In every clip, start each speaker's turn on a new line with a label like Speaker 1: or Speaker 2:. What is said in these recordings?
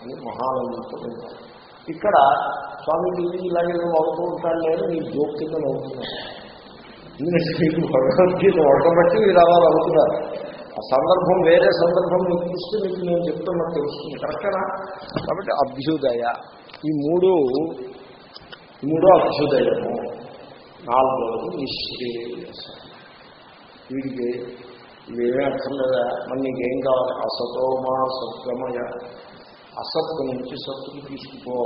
Speaker 1: అని మహానందంతో వింటారు ఇక్కడ స్వామి ఇది ఇలాగే అవుతూ ఉంటాడు లేదు నీ జోక్ అవుతున్నాను ఎందుకంటే మీకు భగవద్గీత ఒడబట్టి మీరు అలా అవుతున్నారు ఆ సందర్భం వేరే సందర్భం మీకు చూస్తే మీకు నేను చెప్తున్నట్టు తెలుస్తుంది. కరెక్టేనా? కాబట్టి అభ్యుదయ ఈ మూడు మూడో అభ్యుదయము నాలుగోది నిశ్రేయసం వీడికి ఇవేమీ అర్థం లేదా? మరి నీకేం కావాలి? అసతోమా సత్యమయ అసత్తు నుంచి సత్తుకు తీసుకుపో.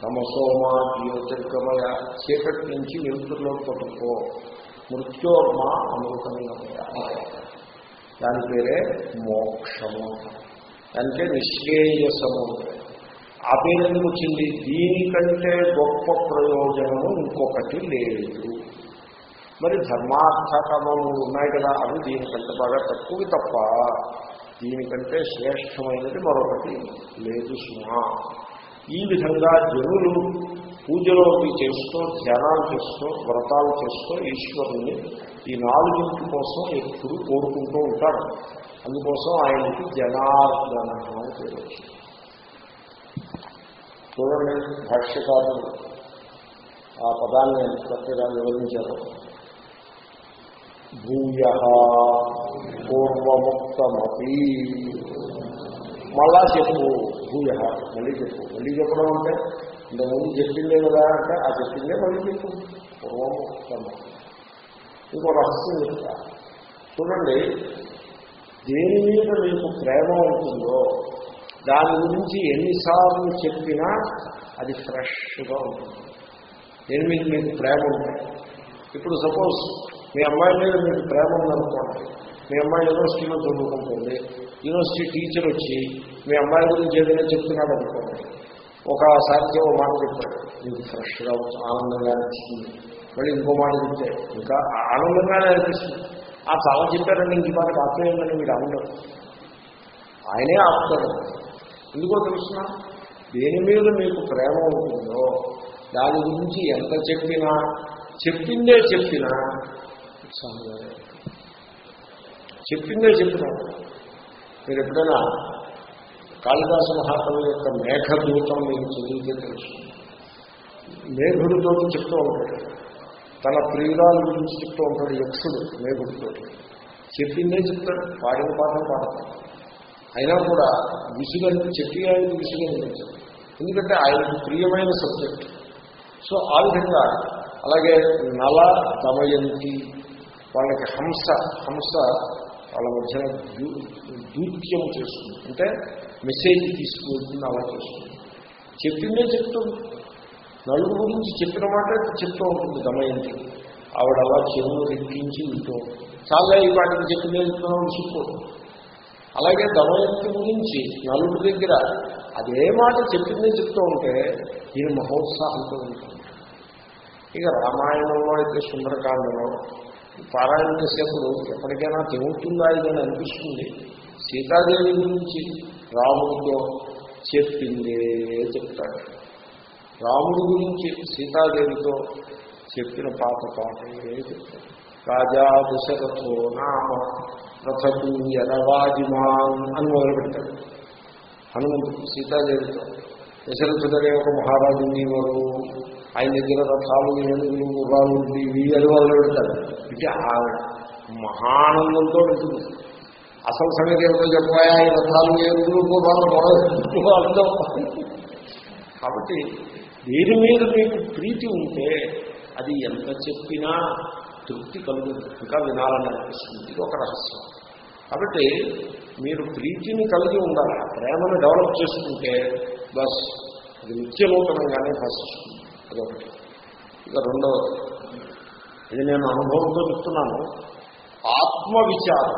Speaker 1: తమసోమా జ్యోతిర్గమయ చీకటి నుంచి వెలుతురులో పట్టుకో మృత్యోర్మా అమృతమయ దాని పేరే మోక్షము. అంటే నిశ్రేయసము ఆ పేరు ఎందుకు వచ్చింది దీనికంటే గొప్ప ప్రయోజనము ఇంకొకటి లేదు. మరి ధర్మార్థకములు ఉన్నాయి కదా అవి దీనికంటే బాగా తక్కువ తప్ప దీనికంటే శ్రేష్టమైనది మరొకటి లేదు సుమా. ఈ విధంగా జనులు పూజలోకి చేస్తూ ధ్యానాలు చేస్తూ వ్రతాలు చేస్తూ ఈశ్వరుని ఈ నాలుగింటి కోసం ఎప్పుడు కోరుకుంటూ ఉంటారు. అందుకోసం ఆయనకి జనార్దన అని పేరు చూడండి భాష్యకారులు ఆ పదాన్ని కొత్తగా వివరించారు. భూయ పూర్వముక్తమీ మళ్ళా చెప్పు భూయ మళ్ళీ చెప్పు. మళ్ళీ చెప్పడం అంటే ఇంతకుముందు చెప్పిందే కదా అంటే ఆ చెప్పిందే మళ్ళీ చెప్పు. పూర్వముక్తమ ఇంకో రహస్యం చెప్తా. చూడండి దేని మీద మీకు ప్రేమ ఉంటుందో దాని గురించి ఎన్నిసార్లు చెప్పినా అది ఫ్రెష్గా ఉంటుంది. దేని మీద మీకు ప్రేమ ఉంటుంది ఇప్పుడు సపోజ్ మీ అమ్మాయి మీద మీకు ప్రేమ ఉందనుకోండి. మీ అమ్మాయి యూనివర్సిటీలో చదువుకుంటుంది. యూనివర్సిటీ టీచర్ వచ్చి మీ అమ్మాయి గురించి ఏదైనా చెప్తున్నాడు అనుకోండి. ఒకసారి ఒక మాట చెప్తాడు మీకు ఫ్రెష్గా ఆనందంగా అనిపిస్తుంది. మళ్ళీ ఇంకో మాట చెప్తే ఇంకా ఆనందంగానే అనిపిస్తుంది. ఆ చాలా చెప్పారండి ఇంక మనకు ఆత్మీయంగానే మీరు ఆనందం ఆయనే ఆపుతాడు. ఎందుకో తెలుసిన? దేని మీద మీకు ప్రేమ ఉంటుందో దాని గురించి ఎంత చెప్పినా చెప్పిందే చెప్పినా ఉత్సాహంగా చెప్పిందే చెప్పినా మీరు ఎప్పుడైనా కాళిదాసు మహాకవి యొక్క మేఘదూతం మీకు చదివితే తెలుసు. మేఘుడితో చెప్తూ ఉంటాడు. తన ప్రియురాల గురించి చెప్తూ ఉంటాడు యక్షుడు మేఘుడితో చెప్పిందే చెప్తాడు పాడిన పాఠం పాడతాడు. అయినా కూడా విసుగని చెప్పి ఆయన విసుగనిపించదు ఎందుకంటే ఆయనకు ప్రియమైన సబ్జెక్ట్. సో ఆ విధంగా అలాగే నల దమయంతి వాళ్ళకి హంస హంస వాళ్ళ మధ్య దూత్యం చేస్తుంది. అంటే మెసేజ్ తీసుకువెళ్తుంది అలా చేస్తుంది. చెప్పిందే చెప్తుంది నలుగు గురించి చెప్పిన మాట చెప్తూ ఉంటుంది దమయంతి. ఆవిడ అలా చెవులు రెక్కించి వింటూ చాలా ఈ వాటికి చెప్పిందే చెప్తున్నాం విసుక్కోదు అలాగే దమయంతి గురించి నలుగురి దగ్గర అదే మాట చెప్పిందే చెప్తూ ఉంటే దీని మహోత్సాహంతో ఉంటుంది. ఇక రామాయణంలో అయితే సుందరకాండలో పారాయణ చేసేప్పుడు ఎప్పటికైనా తెగుతుందా ఇదని అనిపిస్తుంది. సీతాదేవి గురించి రాముడితో చెప్పిందే చెప్తాడు. రాముడి గురించి సీతాదేవితో చెప్పిన పాత పాటే చెప్తాడు. రాజా దశరథో నామ రథకు యనవాజిమాన్ అని మొదలు పెడతాడు. హనుమంతుడు సీతాదేవితో దశరథుడనే ఒక మహారాజు ఉండేవాడు ఆయన దగ్గర రథాలు ఏనుగులు గుర్రాలు ఇవి అది వాళ్ళు పెడతారు ఇది మహానందంతో ఉంటుంది. అసలు సంగతి ఏమిటో చెప్పాయా ఈ రథాలు ఏనుగులు గుర్రాలు మొదలు కాబట్టి దేని మీద మీకు ప్రీతి ఉంటే అది ఎంత చెప్పినా తృప్తి కలుగుతుంది. ఇంకా వినాలని అనిపిస్తుంది. ఇది ఒక రహస్యం. కాబట్టి మీరు ప్రీతిని కలిగి ఉండాలి ప్రేమను డెవలప్ చేసుకుంటే బస్ అది నిత్యనూతనంగానే భాషిస్తుంది. అదొకటి. ఇక రెండవది. ఇది నేను అనుభవంతో చెప్తున్నాను. ఆత్మ విచారం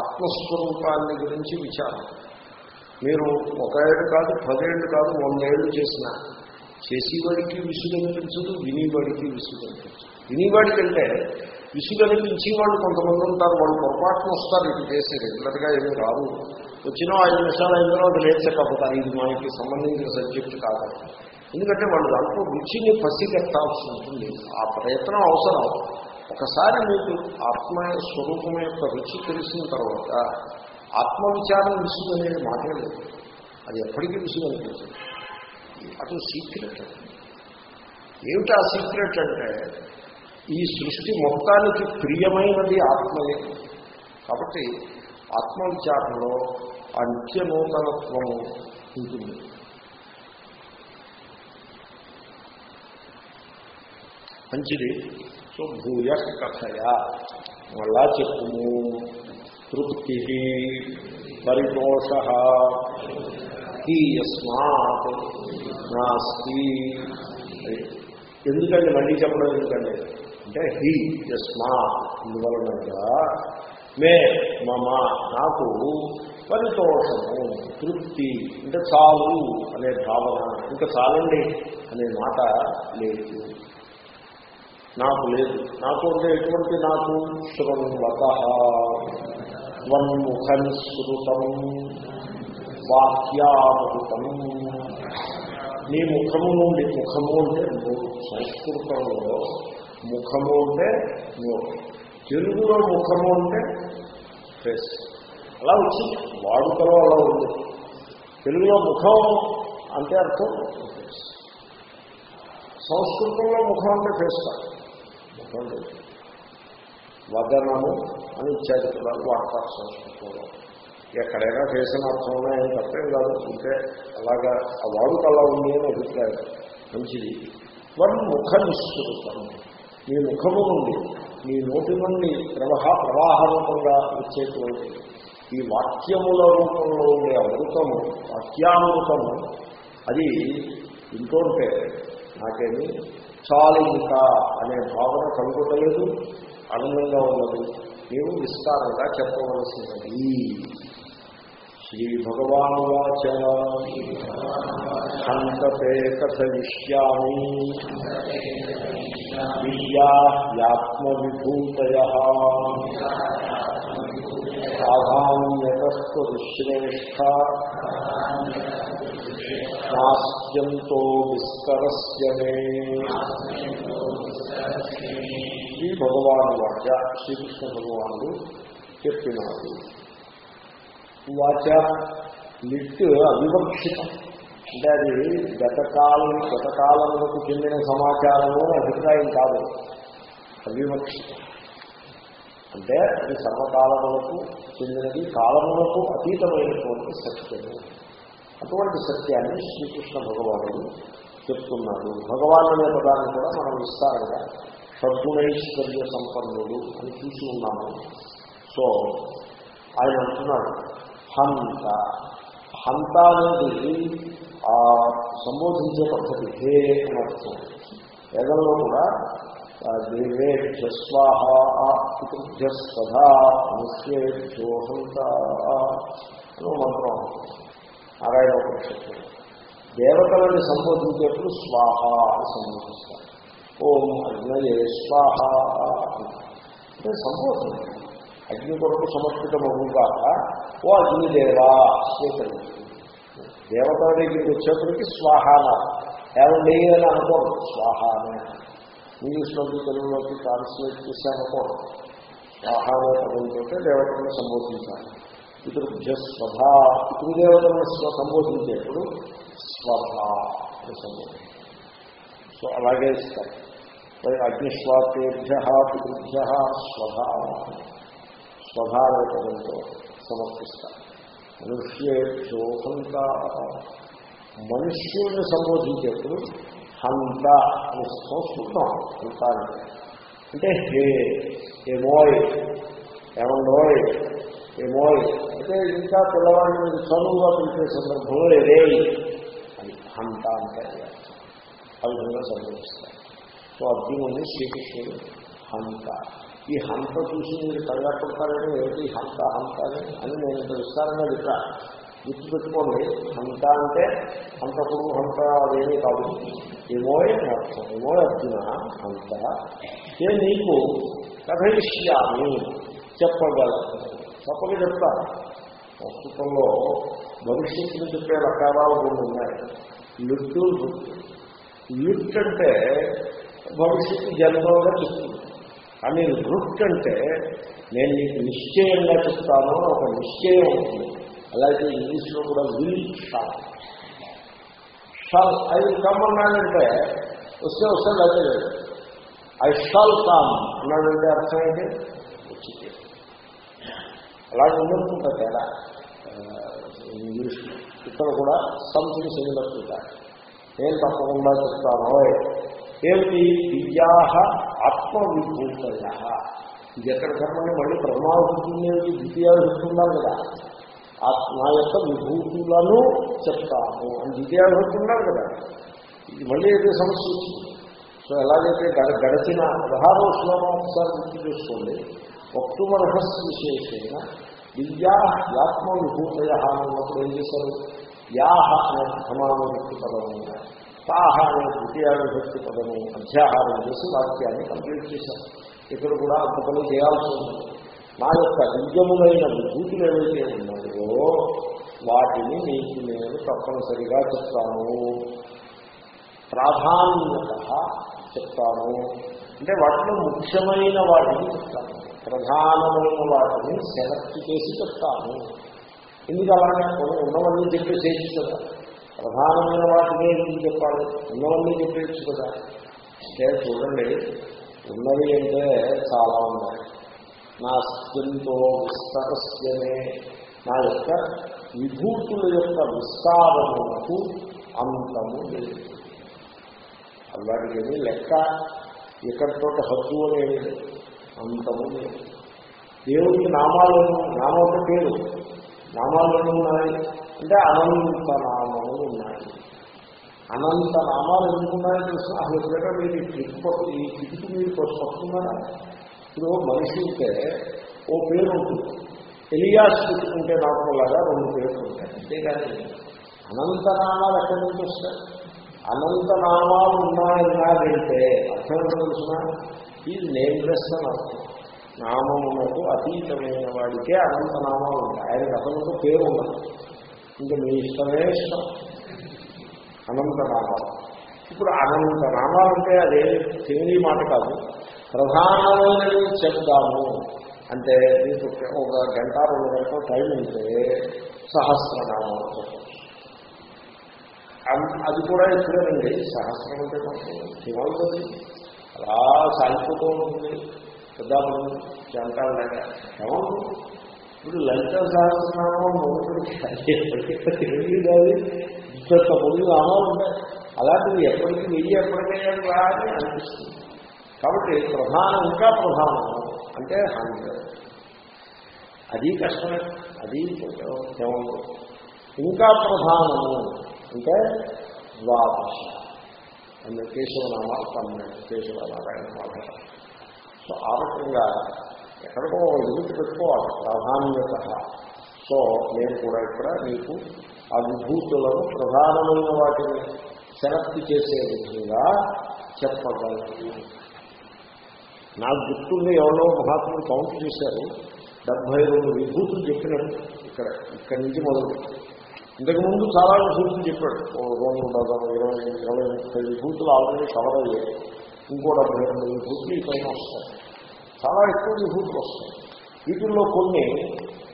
Speaker 1: ఆత్మస్వరూపాన్ని గురించి విచారం. మీరు ఒక ఏడు కాదు పదేళ్ళు కాదు వందేళ్ళు చేసిన చేసేవాడికి విసుగనిపించదు వినేవాడికి విసుగనిపించదు వినేవాడికి అంటే విసుగు వాళ్ళు కొంతమంది ఉంటారు వాళ్ళు పొరపాటున వస్తారు ఇది చేసి రెగ్యులర్గా ఏమీ రాదు. వచ్చిన ఐదు నిమిషాలు అయిన తర్వాత లేచకపోతే ఇది మనకి సంబంధించిన సబ్జెక్టు కాదు. ఎందుకంటే వాళ్ళు దాంట్లో రుచిని పసిగట్టాల్సి ఉంటుంది ఆ ప్రయత్నం అవసరం. ఒకసారి మీకు ఆత్మ స్వరూపం యొక్క రుచి తెలిసిన తర్వాత ఆత్మవిచారం విసుగు అనేది మాటే లేదు. అది ఎప్పటికీ విషయం అనిపించదు అటు సీక్రెట్ ఏమిటి ఆ సీక్రెట్ అంటే ఈ సృష్టి మొత్తానికి ప్రియమైనది ఆత్మయే. కాబట్టి ఆత్మవిచారంలో ఆ నిత్య నూతనత్వం ఉంటుంది. మంచిది. సో భూయ కథయ. మళ్ళా చెప్పుము. తృప్తి పరితోష. హీ యస్మాత్ నాస్తి ఎందుకండి మళ్ళీ చెప్పడం ఎందుకండి? అంటే హీ యస్మాత్. ఇందువలనగా మే మమ నాకు పరితోషము తృప్తి అంటే చాలు అనే భావన. ఇంకా చాలండి అనే మాట లేదు. నాకు లేదు. నాకు అంటే ఎటువంటి నాకు? శృణ్వత వన్ముఖం శృతం వాక్యామృతం నీ ముఖము నుండి ముఖము అంటే సంస్కృతంలో ముఖము అంటే నోరు తెలుగులో ముఖము అంటే ఫేస్. అలా వచ్చింది వాడుకలో అలా ఉంది. తెలుగులో ముఖం అంటే అర్థం సంస్కృతంలో ముఖం అంటే ఫేస్ కాదు. ముఖం వదనము అని ఇచ్చారు కదా వాడతారు సంస్కృతంలో ఎక్కడైనా చేసిన అని ఏం తప్పేం కాదు ఉంటే అలాగా ఆ వాడుక అలా ఉంది అని అభిప్రాయం. మంచిది. వన్ ముఖ నిశ్చితం నీ ముఖము నుండి నీ నోటి నుండి ప్రవాహ ప్రవాహరూపంగా వచ్చేటువంటి ఈ వాక్యముల రూపంలో ఉండే అమృతము వాక్యామృతము అది వింటుంటే నాకేమి చాలు ఇంకా అనే భావన కలుగుటలేదు ఆనందంగా ఉన్నది. నీవు విస్తారంగా చెప్పవలసినది. శ్రీ భగవాను వాచ. హంతతే కథయిష్యామి. విద్యాత్మవిభూతయ ప్రాధాన్యతశ్రేష్ట నాస్యంతో విస్తరస్యమే శ్రీ భగవాను వాచ శ్రీకృష్ణ భగవానుడు చెప్పినాడు. వాచ లిట్ అవివక్షితం. అంటే అది గతకాలం గతకాలములకు చెందిన సమాచారము అభిప్రాయం కాదు. అవివక్షితం. అంటే అది సర్వకాలములకు చెందినది కాలములకు అతీతమైనటువంటి సత్యము అటువంటి సత్యాన్ని శ్రీకృష్ణ భగవానుడు చెప్తున్నాడు. భగవాన్ అనే పదాన్ని కూడా మనం విస్తారంగా సద్గుణైశ్వర్య సంపన్నుడు అని చూసి ఉన్నాము. సో ఆయన అంటున్నాడు హంత. హంత అనేది ఆ సంబోధించే పద్ధతి హే అని అర్థం. వేదంలో కూడా దేవే స్వాహ సదా అనుష్యేభ్యో హంత అని మంత్రం నారాయణ ఉపనిషత్తు దేవతలని సంబోధించేప్పుడు స్వాహ అని సంబోధిస్తారు. ఓం అగ్నయే స్వాహ. అంటే సంబోధన. అగ్ని కొరకు సమర్పితమవుగా ఓ అగ్నిదేవా స్వీకరించు. దేవతల దగ్గరికి వచ్చేప్పటికి స్వాహాన ఏమండి అని అనుకోరు. స్వాహానే అని. ఇంగ్లీష్లోకి తెలుగులోకి ట్రాన్స్లేట్ చేసి అనుకోరు. స్వాహానే పదంతో దేవతలను సంబోధించాలి. పితృభ్య స్వభ పితృదేవతలను స్వ సంబోధించేప్పుడు స్వభ అని సంబోధించాలి సో అలాగే ఇస్తారు। మరి అగ్నిశ్వాతేభ్య పితృభ్య స్వభ స్వభ అనే పదంతో సమర్పిస్తారు। మనుష్యేభ్యో హంత మనుష్యుల్ని సంబోధించేప్పుడు హంత అని సంస్కృతం హంత అంటే అంటే హే ఏమోయ్ ఏమండోయ్ ఏమో అంటే ఇంకా పిల్లవాడిని మీరు చదువుగా పిలిచే సందర్భంలో ఏదే అని అంత అంత ఆ విధంగా సంబోధిస్తారు సో అర్జునుని శ్రీకృష్ణుడు హంత ఈ హంత చూసి మీరు కంగారుపడతారని ఏమిటి? హంత హంత అని అని నేను ఇంత విస్తారంగా చెప్పా. గుర్తుపెట్టుకోండి హంత అంటే హంతకుడు హంత అదేమీ కాదు. ఏమోయ్ అర్థం. ఏమో అర్జున? హంత నేను నీకు కథయిష్యామి? చెప్పగలను తప్పక చెప్తారు ప్రస్తుతంలో భవిష్యత్తుని చెప్పే రకాలు కొన్ని ఉన్నాయి. లిట్టు లిట్ అంటే భవిష్యత్తు జన్మంగా చెప్తుంది. కానీ రుట్ అంటే నేను నీకు నిశ్చయంగా చెప్తాను ఒక నిశ్చయం ఉంటుంది. అలాగే ఇంగ్లీష్లో కూడా విల్ షాల్. షాల్ అది కమ్మన్నాడంటే వస్తే వస్తే అదే. I shall come. అన్నాడంటే అర్థం ఏంటి? వచ్చింది. అలాగే ఉండకుండా తేడా. ఇంగ్లీష్ ఇక్కడ కూడా సంథింగ్ సిమిలర్ నేను తప్పకుండా చెప్తాను. ఏమిటి? విద్యాహ ఆత్మవిభూతయ. ఇది ఎక్కడ కర్మని మళ్ళీ ప్రమాదం ఏమిటి? ద్వితీయ చెప్తున్నారు కదా. నా యొక్క విభూతులను చెప్తాను అని ద్వితీయాలు చెప్తున్నారు కదా. ఇది మళ్ళీ అయితే సమస్య సో ఎలాగైతే గడ గడచిన పదహారో శ్లోకం ఒకసారి గుర్తు చేసుకోండి. వక్తుమర్హస్ విశేషమైన విద్యా యాత్మ విభూతయ అన్నప్పుడు ఏం చేశారు? యాహ అనే ప్రథమాను వ్యక్తి పదము తాహ అనే ద్వితీయ విభక్తి పదము అధ్యాహారం చేసి వాక్యాన్ని కంప్లీట్ చేశారు. ఇక్కడ కూడా అంత పని చేయాల్సి ఉంది. నా యొక్క దివ్యములైన విభూతులు ఏవైతే ఉన్నాయో వాటిని నీకు నేను తప్పనిసరిగా చెప్తాను. ప్రాధాన్యత చెప్తాను. అంటే వాటిలో ముఖ్యమైన వాటిని చెప్తాను. ప్రధానమైన వాటిని సెలెక్ట్ చేసి చెప్తాను. ఎందుకు అలాగే కొన్ని ఉన్నవన్నీ చెప్పేసేయచ్చు కదా. ప్రధానమైన వాటిని ఎందుకు చెప్పాలి? ఉన్నవన్నీ చెప్పేయచ్చు కదా. అంటే చూడండి ఉన్నవి అంటే చాలా ఉన్నాయి. నా స్థితితో విస్తరస్యమే. నా యొక్క విభూతుల యొక్క విస్తారములకు అంతము లేదు. అలాంటిది లెక్క. ఇక్కడితో హద్దు అనేది అంతము దేవుడికి నామాలు నామం ఒక పేరు. నామాలు ఉన్నాయి? అంటే అనంత నామములు ఉన్నాయి. అనంత నామాలు ఎందుకున్నాయో తెలుసు? అసలు ఎప్పుడైనా మీరు ఈ కిటికి ఈ కిటికి మీరు పట్టుకున్నారా? ఇప్పుడు మనిషి ఉంటే ఓ పేరు ఉంటుంది. ఎలియాస్ పెట్టుకుంటే నాకులాగా రెండు పేర్లు ఉంటాయి. అంతేగాని అనంత నామాలు ఎక్కడి నుంచి వస్తాయి? అనంత నామాలు ఉన్నాయన్నారంటే అర్థం తెలుసిన ఇది నేమ్లెస్ అని అర్థం. నామమునకు అతీతమైన వాడికే అనంత నామాలు ఉంటాయి. ఆయనకు అసలు పేరు ఉన్నది ఇంకా మీ ఇష్టమే ఇష్టం. అనంత నామాలు ఇప్పుడు అనంత నామాలంటే అదే తెలియని మాట కాదు. ప్రధానమైనవి చెప్తాము అంటే మీకు ఒక గంట రెండు గంటల టైం ఉంటే సహస్రనామాలు చెప్పచ్చు అది కూడా ఇప్పుడేనండి. సహస్రం అంటే మాకు ఏమవుతుంది అలా సాగిపోతూ ఉంటుంది పెద్దాపురం జంటాలు లేక ఇప్పుడు లలిత సహస్రనామం మొదటికి కాదు ఇంత ముందు నామాలు ఉంటాయి అలాంటివి ఎప్పటికీ వెయ్యి ఎప్పటికైనా రా అని అనిపిస్తుంది. కాబట్టి ప్రధానం ఇంకా ప్రధానం అంటే హండ్రెడ్. అది కష్టమే. అది కేవలం ఇంకా ప్రధానము అంటే ద్వాదశ. అంటే కేశవనామాలు పన్నెండు కేశవ నారాయణ సో ఆ రకంగా ఎక్కడికో లిమిట్ పెట్టుకోవాలి ప్రాధాన్యత. సో నేను కూడా ఇక్కడ మీకు ఆ విభూతులను ప్రధానమైన వాటిని సెలెక్ట్ చేసే విధంగా చెప్పగలను. నాకు గుర్తుంది ఎవరో మహాత్ములు కౌంట్ చేశారు. డెబ్బై రెండు విభూతులు చెప్పినట్టు ఇక్కడ ఇక్కడి నుంచి మొదలు. ఇంతకుముందు చాలా విభూతులు చెప్పాడు. రెండు డజన్ ఇరవై ఇరవై ముప్పై విభూతులు ఆల్రెడీ కవర్ అయ్యాయి ఇంకో డెబ్బై రెండు విభూతులు ఈ పైన వస్తాయి. చాలా ఎక్కువ విభూతులు వస్తాయి. వీటిల్లో కొన్ని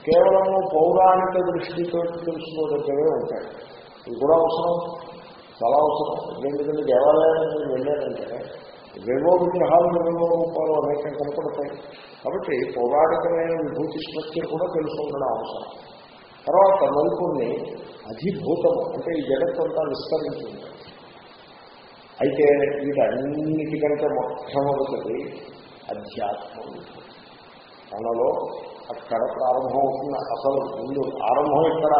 Speaker 1: కేవలం పౌరాణిక దృష్టితో తెలుసుకోదగ్గవే ఉంటాయి. ఇది కూడా అవసరం. చాలా అవసరం. ఎందుకంటే దేవాలయానికి వెళ్ళారంటే వేవో విగ్రహాలు వేవో రూపాలు అనేకం కనపడతాయి. కాబట్టి పౌరాణికమైన విభూతి స్ట్రక్చర్ కూడా తెలుసుకుండడం అవసరం. తర్వాత నలుపుని అధిభూతము అంటే ఈ జగత్తంతా విస్తరించింది. అయితే వీటన్నిటికంటే మొట్టమొదటిది అధ్యాత్మం తనలో అక్కడ ప్రారంభం అవుతుంది అసలు ముందు. ఆరంభం ఇక్కడ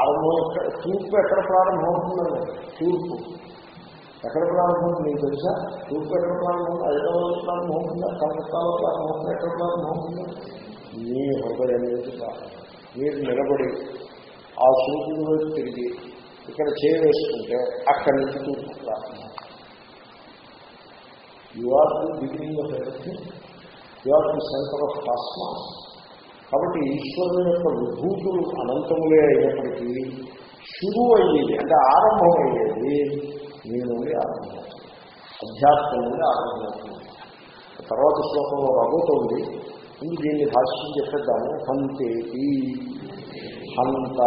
Speaker 1: ఆరంభం ఇక్కడ తూర్పు ఎక్కడ ప్రారంభం అవుతుందండి తూర్పు. ఎక్కడ ప్రారంభం అవుతుంది మీకు తెలుసా? తూర్పు ఎక్కడ ప్రారంభం హైదరాబాద్ ప్రారంభం అవుతుందా కలకత్తాలో ప్రారంభం ఎక్కడ ప్రారంభం అవుతుంది మీ హృదయం నుంచి ప్రారంభం. మీరు నిలబడి ఆ సూర్యుని వైపు తిరిగి ఇక్కడ చేయవేసుకుంటే అక్కడి నుంచి తూర్పు ప్రారంభం you are the beginning of everything you are the centre of cosmos కాబట్టి ఈశ్వరుని యొక్క విభూతులు అనంతములే అయినప్పటికీ షురు అయ్యేది అంటే ఆరంభం అయ్యేది మీ నుండి ఆరంభం అధ్యాత్మం నుండి ఆరంభమవుతుంది. తర్వాత శ్లోకంలో రాబోతోంది ముందు దీన్ని భాష్యం చెప్పేద్దాము హంతేటి హంత.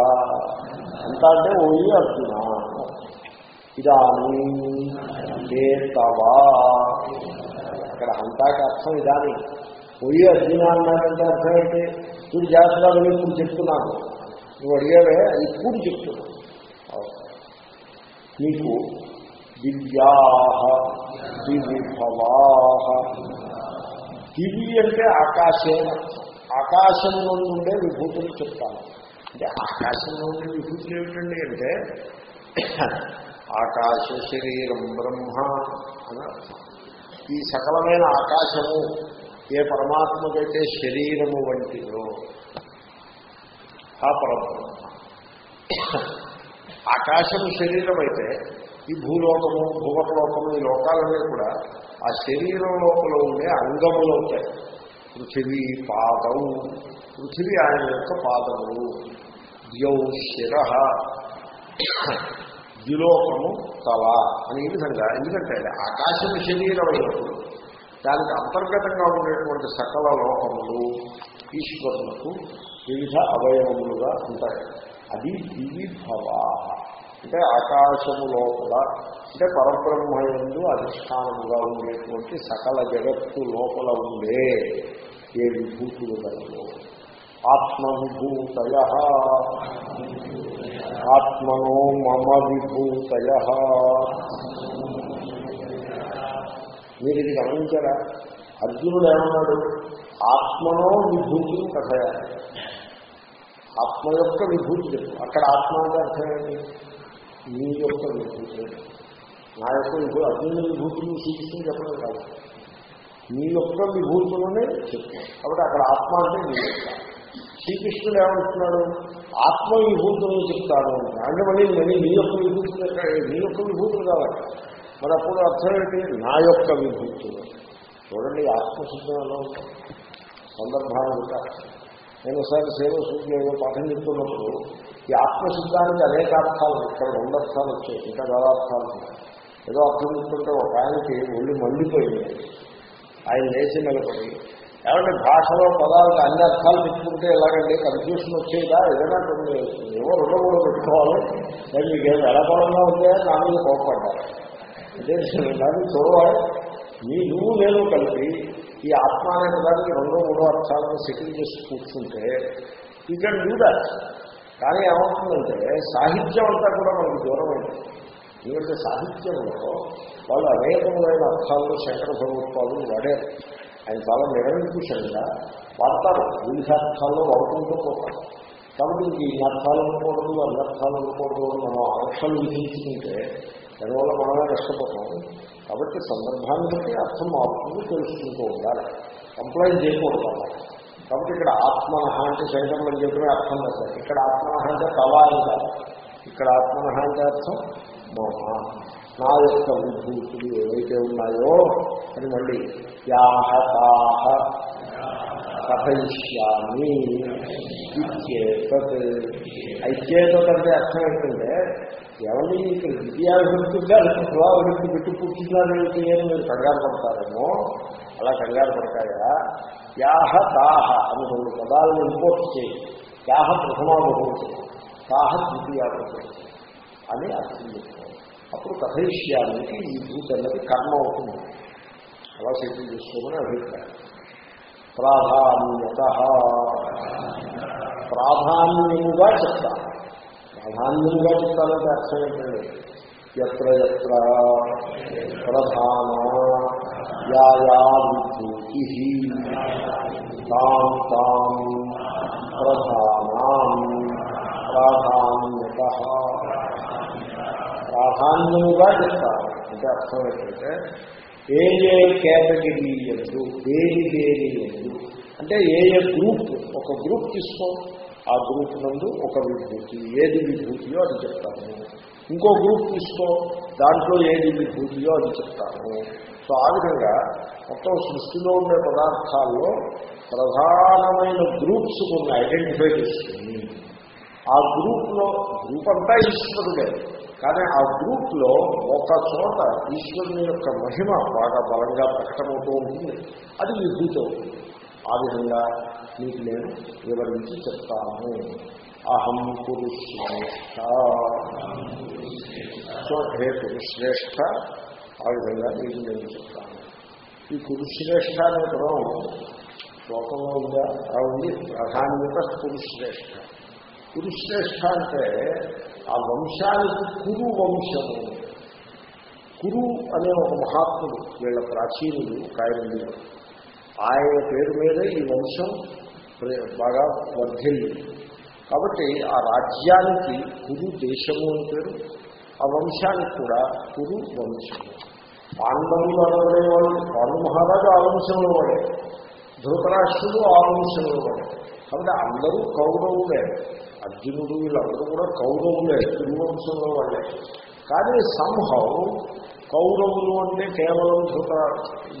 Speaker 1: హంత అంటే ఓయి అర్జున. ఇదాని తవా. ఇక్కడ హంతాకి అర్థం ఇదాని. పోయి అర్జున అన్నాడంటే అర్థం ఏంటి? ఇప్పుడు జాగ్రత్తగా ఇప్పుడు చెప్తున్నాను. నువ్వు అడిగావే ఇప్పుడు చెప్తున్నాను. నీకు దివ్యా దివిభవా దివి అంటే ఆకాశం. ఆకాశంలో ఉండే విభూతులు చెప్తాను. అంటే ఆకాశంలో ఉండే విభూతులు ఏమిటండి అంటే ఆకాశ శరీరం బ్రహ్మ అని ఈ సకలమైన ఆకాశము ఏ పరమాత్మకైతే శరీరము వంటిదో ఆ పరబ్రహ్మ. ఆకాశము శరీరం అయితే ఈ భూలోకము భూవర్లోకము ఈ లోకాలన్నీ కూడా ఆ శరీరం లోపల ఉండే అంగములు అవుతాయి పృథివీ పాదం పృథివీ ఆయన యొక్క పాదములు ద్యౌ శిర. ద్యులోకము తల అని ఈ విధంగా. ఎందుకంటే ఆకాశం శరీరం అయినప్పుడు దానికి అంతర్గతంగా ఉండేటువంటి సకల లోకములు ఈశ్వరులకు వివిధ అవయవములుగా ఉంటాయి. అది దివి భవ అంటే ఆకాశము లోపల అంటే పరబ్రహ్మయందు అధిష్టానముగా ఉండేటువంటి సకల జగత్తు లోపల ఉండే ఏ విభూతులు గలవు ఆత్మవిభూతయ ఆత్మనో మమ విభూతయ. మీరు ఇది గమనించారా? అర్జునుడు ఏమన్నాడు? ఆత్మనో విభూతులు కథయాలి ఆత్మ యొక్క విభూతి అక్కడ ఆత్మ అంటే అర్థమేంటి నీ యొక్క విభూతి నా యొక్క విభూ అర్జునుడి విభూతిని సూచిస్తుంది చెప్పడం కాదు. నీ యొక్క విభూతులనే చెప్తాను. కాబట్టి అక్కడ ఆత్మ అంటే నీ యొక్క శ్రీకృష్ణుడు ఏమంటున్నాడు ఆత్మ విభూతులను చెప్తాను అంటే మళ్ళీ మళ్ళీ నీ యొక్క విభూతులు ఎక్కడ- నీ యొక్క విభూతులు కావాలి. మరి అప్పుడు అర్థం ఏంటి? నా యొక్క విభూతులు. చూడండి ఆత్మశుద్ధం ఎలా ఉంటుంది? సందర్భాన్ని నేను ఒకసారి సేవ సూచన పాఠం చెప్తున్నప్పుడు ఈ ఆత్మశబ్దానికి అనేక అర్థాలు ఇక్కడ రెండు అర్థాలు వచ్చాయి ఇంకా చాలా అర్థాలు ఉన్నాయి. ఏదో అర్థం చెప్తుంటే ఒక ఆయనకి ఒళ్ళు మండిపోయింది. ఆయన లేచి నిలబడి ఏమంటే భాషలో పదాలకు అన్ని అర్థాలు పెట్టుకుంటే ఎలాగండి? కన్ఫ్యూషన్ వచ్చేదా? ఏదైనా కొన్ని ఏవో రెండు మూడు పెట్టుకోవాలి. నేను మీకు ఏం ఎడపడంగా ఉందే? నా మీద కోపడ్డారు అదే దాన్ని చూడవాలి. మీ నువ్వు నేను కలిపి ఈ ఆత్మ అనే పదానికి రెండో మూడో అర్థాలను సెటిల్ చేసి కూర్చుంటే యూ కెన్ డూ దాట్ కానీ ఏమవుతుందంటే సాహిత్యం అంతా కూడా మనకు దూరం అయింది ఎందుకంటే సాహిత్యంలో వాళ్ళు అనేకములైన అర్థాలు శంకర భగవత్పాదులు వాడారు. ఆయన చాలా నిరంకుశంగా వాడతారు. వివిధ అర్థాల్లో వాడుకుంటూ పోతారు. కాబట్టి ఇంక ఈ అర్థాలు ఉండకూడదు అన్ని అర్థాలు ఉండకూడదు మనం ఆంక్షలు విధించుకుంటే దానివల్ల మనమే నష్టపోతాం. కాబట్టి సందర్భాన్ని బట్టి అర్థం మారుతుంది తెలుసుకుంటూ ఉండాలి. కంప్లైంట్ చేయకూడదు అలా. కాబట్టి ఇక్కడ ఆత్మనహ అంటే శంకర్లు చెప్పిన అర్థం లేదు. ఇక్కడ ఆత్మనహ అంటే తవా అని కాదు. ఇక్కడ ఆత్మనహ అంటే అర్థం మోహ నా యొక్క విభూతులు ఏవైతే ఉన్నాయో అని మళ్ళీ యాహ తాహ కథయిష్యామి ఇచ్చేతత్. ఐచేతత్ అంటే అర్థం ఏంటంటే ఎవరి ఇక్కడ విద్యా విభక్తిగా స్వభావ విభక్తి పెట్టి పుట్టినారు ఏమిటి అని మీరు కంగారు పడతారేమో. అలా కంగారు పడతాయా? యాహ తాహ అని రెండు పదాలను ఇంపోర్ట్ చేయి. యాహ ప్రథమా తాహ ద్వితీయ అని అర్థం చెప్తారు. అప్పుడు కథయిష్యానికి ఈ భూతి అన్నది కర్మ అవుతుంది. అలా సిద్ధం చేసుకోమని అభిప్రాయం. ప్రాధాన్యత. ప్రాధాన్యముగా చెప్తాను ప్రాధాన్యముగా చెప్తానంటే అర్థం ఏంటండి ఎత్ర ఎత్ర ప్రధాన యాయా తాం తాం ప్రధానాం ప్రాధాన్యత. ప్రాధాన్యముగా చెప్తారు. అంటే అర్థం ఏంటంటే ఏ ఏ కేటగిరీ ఎందు దేని దేని ఎందు అంటే ఏ ఏ గ్రూప్ ఒక గ్రూప్ తీసుకో. ఆ గ్రూప్ నందు ఒక విభూతి. ఏది విభూతియో అది చెప్తాను ఇంకో గ్రూప్ తీసుకో దాంట్లో ఏది విభూతియో అది చెప్తాను సో ఆ విధంగా మొత్తం సృష్టిలో ఉండే పదార్థాల్లో ప్రధానమైన గ్రూప్స్ కొన్ని ఐడెంటిఫై చేస్తుంది ఆ గ్రూప్లో గ్రూప్ అంతా ఈశ్వరుడే. కానీ ఆ గ్రూప్లో ఒక చోట ఈశ్వరుని యొక్క మహిమ బాగా బలంగా ప్రకటమవుతూ ఉంటుంది. అది విభూతి అవుతుంది. ఆ విధంగా మీకు నేను వివరించి చెప్తాను. అహం పురుశ్రేష్ట సో హే పురుశ్రేష్ట ఆ విధంగా మీకు నేను చెప్తాను. ఈ పురుశ్రేష్ట అనే పదం శ్లోకంలో ఉందా? అలా ఉంది. ప్రధానిత పురుశ్రేష్ట పురుశ్రేష్ట అంటే ఆ వంశానికి కురు వంశము. కురు అనే ఒక మహాత్ముడు వీళ్ళ ప్రాచీనుడు కాయనండి ఆయన పేరు మీదే ఈ వంశం బాగా వర్ధిల్లి. కాబట్టి ఆ రాజ్యానికి కురు దేశము అని పేరు ఆ వంశానికి కూడా కురు వంశము. పాండవులు అనబడేవాళ్ళు పాండు మహారాజు ఆ వంశంలో వాడే. ధృతరాష్ట్రుడు ఆ వంశంలో వాడే. కాబట్టి అందరూ కౌరవులే. అర్జునుడు వీళ్ళందరూ కూడా కౌరవులే కురువంశంలో వాళ్ళే కానీ సంహం కౌరవులు అంటే కేవలం ధృత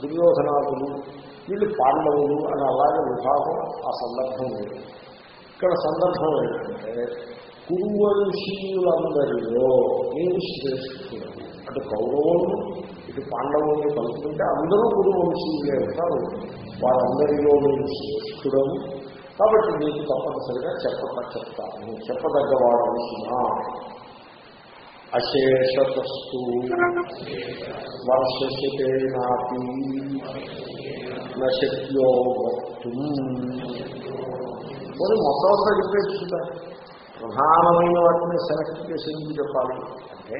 Speaker 1: దుర్యోధనాథులు వీళ్ళు పాండవులు అని అలాగే విభాగం ఆ సందర్భం లేదు. ఇక్కడ సందర్భం ఏంటంటే కురువంశీయులందరిలో నేను శ్రేష్ఠుడు. అటు కౌరవులు ఇటు పాండవులు కలుపుకుంటే అందరూ కురువంశీయులే ఉంటారు వారందరిలో నేను శ్రేష్ఠుడను. కాబట్టి నీకు తప్పనిసరిగా చెప్పక చెప్తాను. చెప్పదగ్గ వాడవలసిన అశేషతస్తు. వర్షసితే నాపి నశక్యో వక్తుం. మరి మొత్తం అంతా చెప్పేస్తుందా? ప్రధానమైన వాటిని సెలెక్ట్ చేసి ఎందుకు చెప్పాలి? అంటే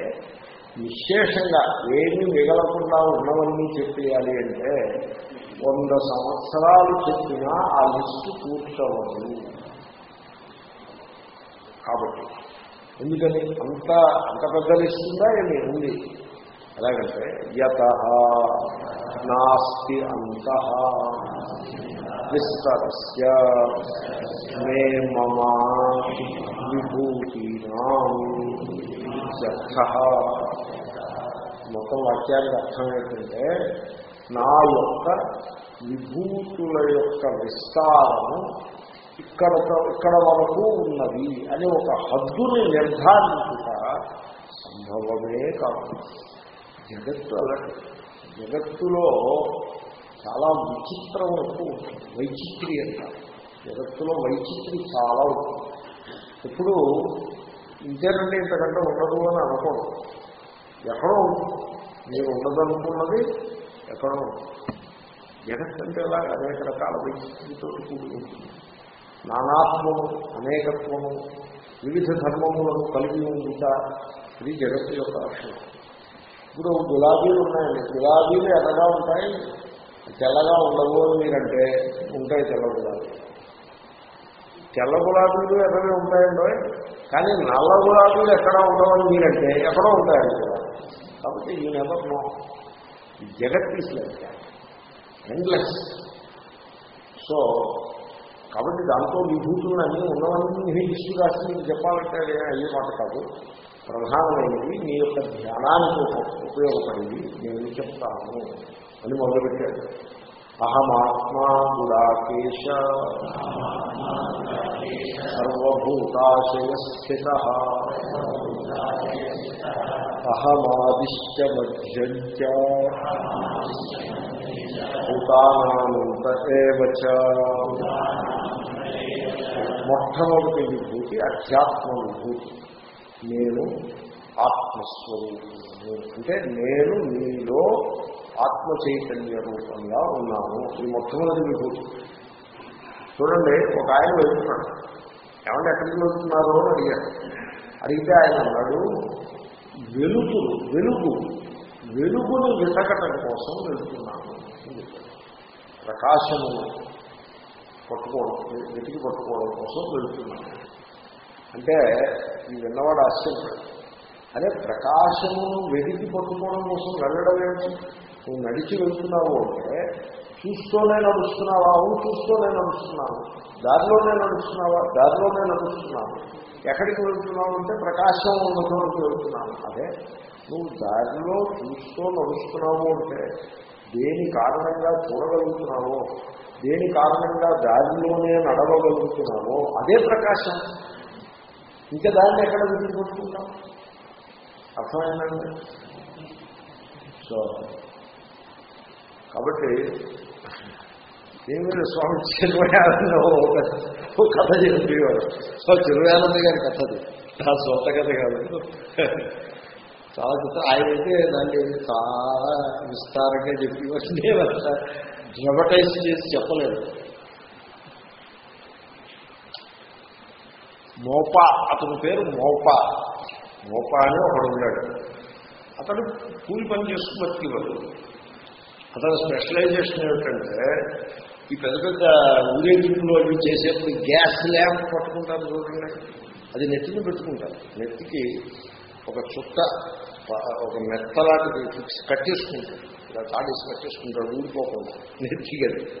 Speaker 1: విశేషంగా ఏమీ మిగలకుండా ఉన్నవన్నీ చెప్పేయాలి అంటే వంద సంవత్సరాలు చెప్పినా ఆ లిస్టు పూర్తవదు కాబట్టి ఎందుకని? అంత అంత పెద్ద లిస్ట్ ఉందా? ఏమి ఉంది? ఎలాగంటే యత నాస్తి అంత విస్తరస్య మే మమ విభూతీనా మొత్తం వాక్యానికి అర్థం ఏంటంటే నా యొక్క విభూతుల యొక్క విస్తారము ఇక్కడ ఇక్కడ వరకు ఉన్నది అని ఒక హద్దుని నిర్ధారించుట సంభవమే కాదు. జగత్తు అలాంటి జగత్తులో చాలా విచిత్రం ఎక్కువ ఉంటుంది. వైచిత్రి అంటారు. జగత్తులో వైచిత్రి చాలా ఉంటుంది. ఇప్పుడు ఇంతేనండి ఇంతకంటే ఉండదు అని అనుకోండి ఎక్కడో ఉంటుంది. మీరు ఉండదనుకున్నది ఎక్కడో జగత్ అంటే ఇలా అనేక రకాల వైచిత్రితో కూడి ఉంటుంది. నానాత్మము అనేకత్వము వివిధ ధర్మములను కలిగి ఉండుట ఇది జగత్తు యొక్క లక్షణం. ఇప్పుడు గులాబీలు ఉన్నాయండి. గులాబీలు ఎర్రగా ఉంటాయి. తెల్లగా ఉండవు మీరంటే ఉంటాయి తెల్ల గులాబీ తెల్ల గులాబీలు ఎర్రగా ఉంటాయండి. కానీ నల్ల గులాబీలు ఎక్కడ ఉండవని మీరంటే ఎక్కడో ఉంటాయండి కాబట్టి ఈ నెవర్ నో జగత్ ఈస్ లైక్ ఎండ్లెస్ సో కాబట్టి దాంతో విభూతులు అన్నీ ఉన్నవన్నీ హిస్టు రాసి మీకు చెప్పాలంటే అయ్యే మాట కాదు. ప్రధానమైనది మీ యొక్క ధ్యానానికి ఉప- నేను చెప్తాను అని మొదలుపెట్టాడు. అహమాత్మా గుడాకేశ సర్వభూతాశయస్థిత. అహమాదిశ్చ మధ్యంత భూతానానంత మొట్టమొదటి విభూతి అధ్యాత్మ విభూతి నేను ఆత్మస్వరూపము అంటే నేను నీలో ఆత్మ చైతన్య రూపంగా ఉన్నాను. ఈ మొట్టమొదటి విభూతి చూడండి ఒక ఆయన వెళ్తున్నాడు ఏమంటే ఎక్కడికి వెళ్తున్నారు అని అడిగాడు. అడిగితే ఆయన అన్నాడు వెలుగులు వెలుగు వెలుగును వెతకటం కోసం వెళ్తున్నాను ప్రకాశము పట్టుకోవడం వెతికి పట్టుకోవడం కోసం వెళ్తున్నాను అంటే ఈ విన్నవాడు ఆశ్చర్యపడు అదే ప్రకాశమును వెతికి పట్టుకోవడం కోసం వెళ్ళడం ఏమిటి? నువ్వు నడిచి వెళ్తున్నావు అంటే చూస్తూనే నడుస్తున్నావా? అవును చూస్తూనే నడుస్తున్నాను దారిలోనే నడుస్తున్నావా? దారిలోనే నడుస్తున్నాను ఎక్కడికి వెళ్తున్నావు అంటే ప్రకాశం ఉన్నటువంటి వెళ్తున్నాను అదే నువ్వు దారిలో చూస్తూ నడుస్తున్నావు అంటే దేని కారణంగా చూడగలుగుతున్నావో దేని కారణంగా దారిలోనే నడవగలుగుతున్నావో అదే ప్రకాశం. ఇంకా దాన్ని ఎక్కడ విడిచిపెట్టుకుంటాం అర్థమైందండి? సో కాబట్టి దీని స్వామి చిరువేనంద ఒక కథ చెప్పేవారు. సో చిరువేనంద గారి కథ అది. నా సొంత కథ కాదు. చాలా చిత్రం ఆయన అయితే దాన్ని చాలా విస్తారంగా చెప్పేవారు నేను అంత డ్రమటైజ్ చేసి చెప్పలేదు. మోపా. అతని పేరు మోపా. మోపా అని ఒకడు ఉన్నాడు. అతడు కూలి పని చేసుకుని బతికేవాడు అతని స్పెషలైజేషన్ ఏమిటంటే ఈ పెద్ద పెద్ద ఊరేగింపులు అవి చేసేప్పుడు గ్యాస్ ల్యాంప్ పట్టుకుంటారు చూడండి. అది నెత్తిని పెట్టుకుంటారు. నెత్తికి ఒక చుట్ట ఒక మెత్తలాంటిది ఫిక్స్ కట్టేసుకుంటాడు ఇలా తాడేసి కట్టేసుకుంటాడు ఊడిపోకుండా. నెత్తికి అది.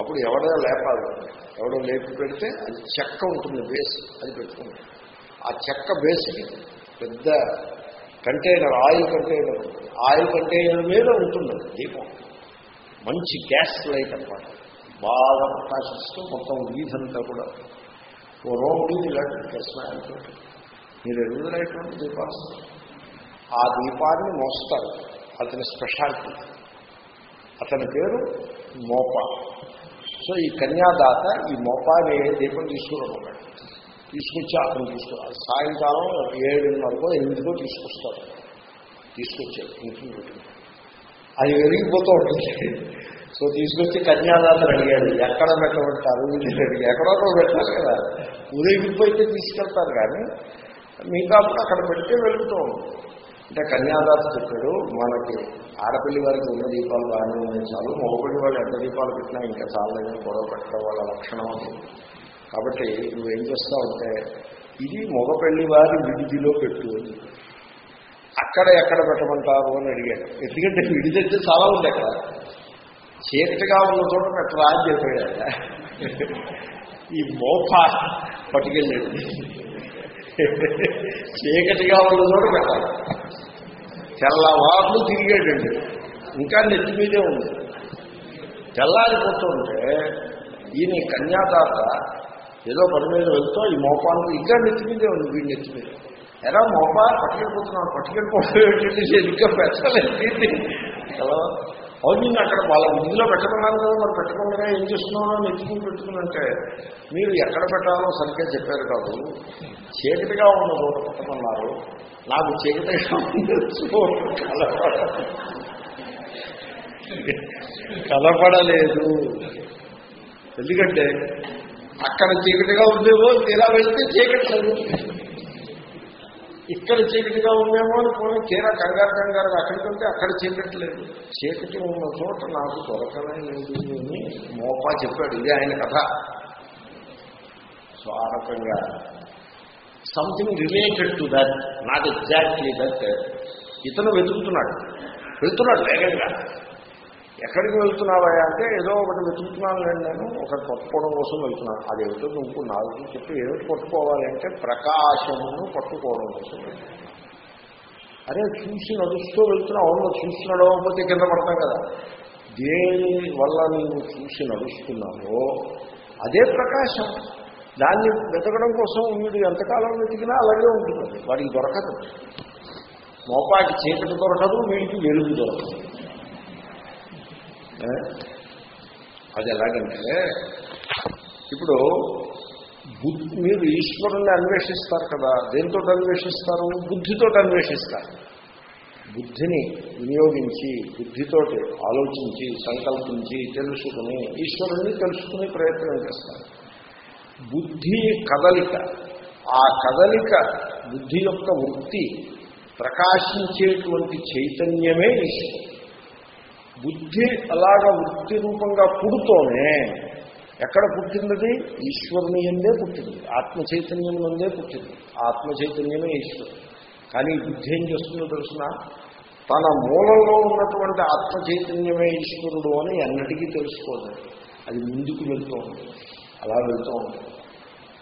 Speaker 1: అప్పుడు ఎవడైనా లేపాలి. ఎవడో లేపి పెడితే అది చెక్క ఉంటుంది బేస్ అది పెట్టుకుంటాడు ఆ చెక్క బేస్కి పెద్ద container oil container oil container మీద ఉంటుంది దీపం. మంచి గ్యాస్ లైట్ అనమాట బాగా ప్రకాశిస్తూ మొత్తం వీధంతా కూడా. ఓ రోమ్ ఇలాంటి గ్యాస్ మీరు ఎదురైనటువంటి దీపాలు. ఆ దీపాన్ని మోస్తారు. అతని స్పెషాలిటీ అతని పేరు మోప. సో ఈ కన్యాదాత ఈ మోపాని దీపం తీసుకురమ్మన్నాడు తీసుకొచ్చి అతను తీసుకురా సాయంకాలం ఏడున్నరకో ఎనిమిదికో తీసుకొస్తారు తీసుకొచ్చాడు ఇంట్లో పెట్టుకుంటాడు అది వెలిగిపోతూ ఉంటుంది. సో తీసుకొచ్చి కన్యాదాతను అడిగాడు ఎక్కడ పెట్టమంటారు? అడిగి ఎక్కడో పెట్టారు కదా. ఊరేగిపోయితే తీసుకెళ్తారు కానీ మిగతా అప్పుడు అక్కడ పెడితే వెలుగుతూ ఉంటుంది. అంటే కన్యాదాస్ చెప్పాడు మనకి ఆడపిల్లి వారికి ఉన్న దీపాలు బాగానే ఉన్నాయి చాలు. మగపిల్లి వాళ్ళు ఎంత దీపాలు పెట్టినా ఇంకా చాలని గొడవ పెట్టడం వాళ్ళ లక్షణం అది. కాబట్టి నువ్వేం చేస్తావంటే ఇది మగపెళ్ళి వారి విడిదిలో పెట్టు అని. అక్కడ ఎక్కడ పెట్టమంటారు అని అడిగాడు. ఎందుకంటే విడిది చాలా ఉంది అక్కడ. చీకటిగా ఉన్న చోట పెట్టరా అని చెప్పాడు ఈ మోఫా పట్టుకెళ్ళాడు. చీకటిగా ఉన్న చోట పెట్టాలి. తెల్లవాళ్ళు తిరిగాడండి ఇంకా నెత్తి మీదే ఉంది. తెల్లారిపోతుంటే ఈయన కన్యాదాత ఏదో పని మీద వెళ్తూ ఈ మోపానికి ఇంకా నెత్తి మీదే ఉంది వీడి నెత్తి మీద. ఎలా మోపా పట్టుకెళ్ళిపోతున్నాడు పట్టుకెళ్ళిపోతే ఇంకా పెట్టలేదు అవుతుంది అవును అక్కడ వాళ్ళ ముందులో పెట్టమన్నాను కదా మరి పెట్టకుండా ఏం చేస్తున్నారో నెత్తికి పెట్టుకున్నంటే మీరు ఎక్కడ పెట్టాలో సరిగ్గా చెప్పారు కాదు. చీకటిగా ఉన్న చోట పెట్టమన్నారు నాకు చీకటిగా కలపడలేదు. ఎందుకంటే అక్కడ చీకటిగా ఉందేమో తీరా వెళ్తే చీకటి ఇక్కడ చీకటిగా ఉందేమో అని పోనీ తీరా కంగారు కంగారు అక్కడికి వెళ్తే అక్కడ చీకటి లేదు చీకటి ఉన్న చోట నాకు దొరకనే లేదు అని మోపా చెప్పాడు. ఇదే ఆయన కథ. సో ఆ రకంగా something related to that not exactly that ఇతను వెతుకుతున్నాడు. వెళ్తున్నాడు వేగంగా. ఎక్కడికి వెళ్తున్నావా అంటే ఏదో ఒకటి వెతుకుతున్నాను లేండి నేను ఒకటి పట్టుకోవడం కోసం వెళ్తున్నాను. అది ఏమిటో నువ్వు నాకు చెప్పి ఏమిటి పట్టుకోవాలి అంటే ప్రకాశమును పట్టుకోవడం కోసం అరే చూసి నడుస్తూ వెళ్తున్నావు. అవును చూసి నడవకపోతే కింద పడతాం కదా. దేని వల్ల నువ్వు చూసి నడుస్తున్నావో అదే ప్రకాశం. దాన్ని వెతకడం కోసం వీడు ఎంతకాలం వెతికినా అలాగే ఉంటుంది. వాడికి దొరకదు. మోపాకి చీకటి దొరకదు వీడికి వెలుగు దొరకదు. అది ఎలాగంటే ఇప్పుడు బుద్ధి మీరు ఈశ్వరుణ్ణి అన్వేషిస్తారు కదా దేంతో అన్వేషిస్తారు? బుద్ధితో అన్వేషిస్తారు. బుద్ధిని వినియోగించి బుద్ధితోటి ఆలోచించి సంకల్పించి తెలుసుకుని ఈశ్వరుణ్ణి తెలుసుకునే ప్రయత్నం చేస్తారు. బుద్ధి కదలిక ఆ కదలిక బుద్ధి యొక్క వృత్తి ప్రకాశించేటువంటి చైతన్యమే ఈశ్వరుడు. బుద్ధి అలాగ వృత్తి రూపంగా పుడుతోనే ఎక్కడ పుట్టింది ఈశ్వరుని ఎందే పుట్టింది. ఆత్మ చైతన్యం ఎందే పుట్టింది. ఆత్మ చైతన్యమే ఈశ్వరుడు. కానీ బుద్ధి ఏం చేస్తుందో తెలిసిన? తన మూలంలో ఉన్నటువంటి ఆత్మ చైతన్యమే ఈశ్వరుడు అని ఎన్నటికీ తెలుసుకోదు. అది ముందుకు వెళ్తూ ఉంటుంది అలా వెళ్తూ ఉంటుంది